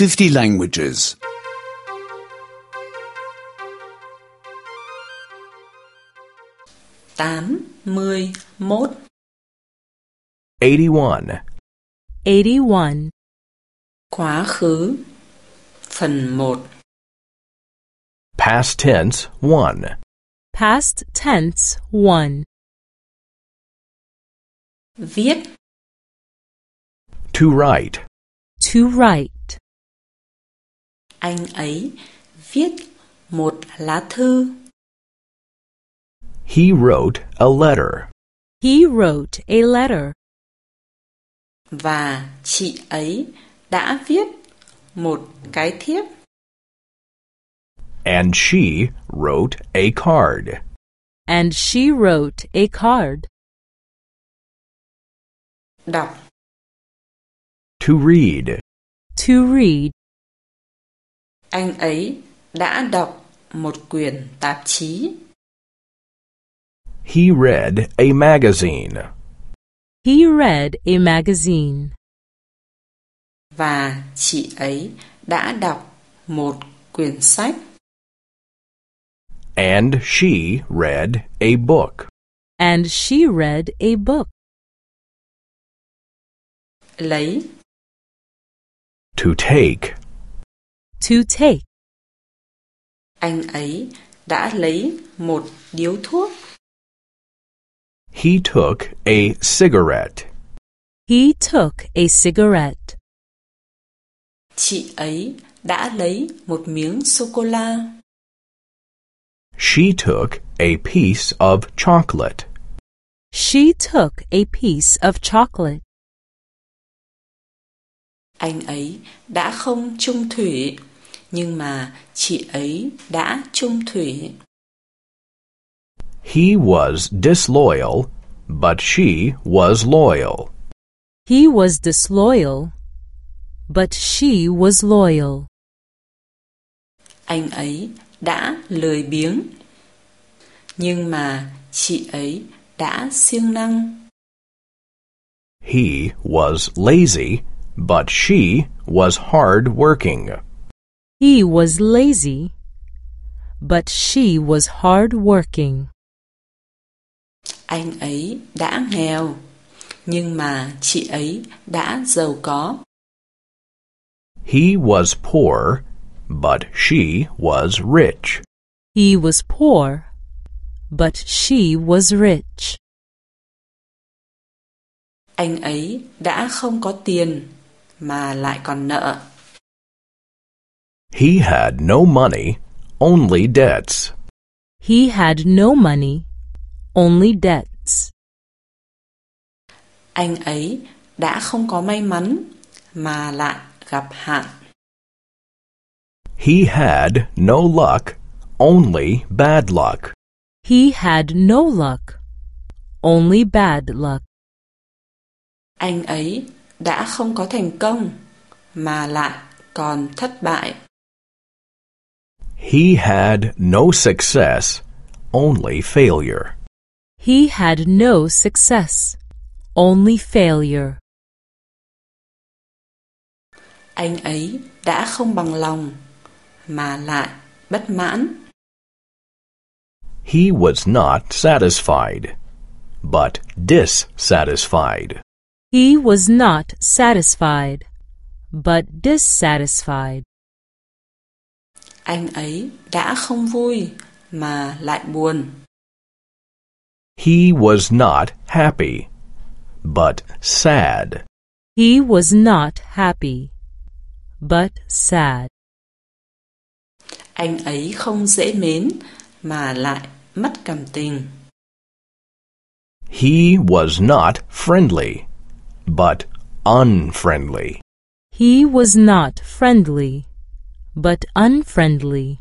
50 languages. 81 81. 81. Quá khứ Phần 1 Past tense 1. Past tense 1. Viết To write. To write. Anh ấy viết một lá thư He wrote a letter. He wrote a letter. Và chị ấy đã viết một cái thiếp And she wrote a card. And she wrote a card. Đọc To read. To read. Anh ấy đã đọc một quyển tạp chí He read a magazine. He read a magazine. Và chị ấy đã đọc một quyển sách And she read a book. And she read a book. Lấy To take. To take. Anh ấy đã lấy một điếu thuốc He took a cigarette. He took a cigarette. Chị ấy đã lấy một miếng sô-cô-la She took a piece of chocolate. She took a piece of chocolate. Anh ấy đã không chung thủy Nhưng mà chị ấy đã chung thủy He was disloyal, but she was loyal. He was disloyal, but she was loyal. Anh ấy đã lười biếng Nhưng mà chị ấy đã siêng năng He was lazy, but she was hard working. He was lazy, but she was hard working. Anh ấy đã nghèo Nhưng mà chị ấy đã giàu có He was poor, but she was rich. He was poor, but she was rich. Anh ấy đã không có tiền Mà lại còn nợ He had no money, only debts. He had no money, only debts. Anh ấy đã không có may mắn Mà lại gặp hạn He had no luck, only bad luck. He had no luck, only bad luck. Anh ấy đã không có thành công Mà lại còn thất bại He had no success, only failure. He had no success, only failure. Anh ấy đã không bằng lòng Mà lại bất mãn He was not satisfied, but dissatisfied. He was not satisfied, but dissatisfied. Anh ấy đã không vui Mà lại buồn He was not happy, but sad. He was not happy, but sad. Anh ấy không dễ mến Mà lại mất cảm tình He was not friendly, but unfriendly. He was not friendly, but unfriendly.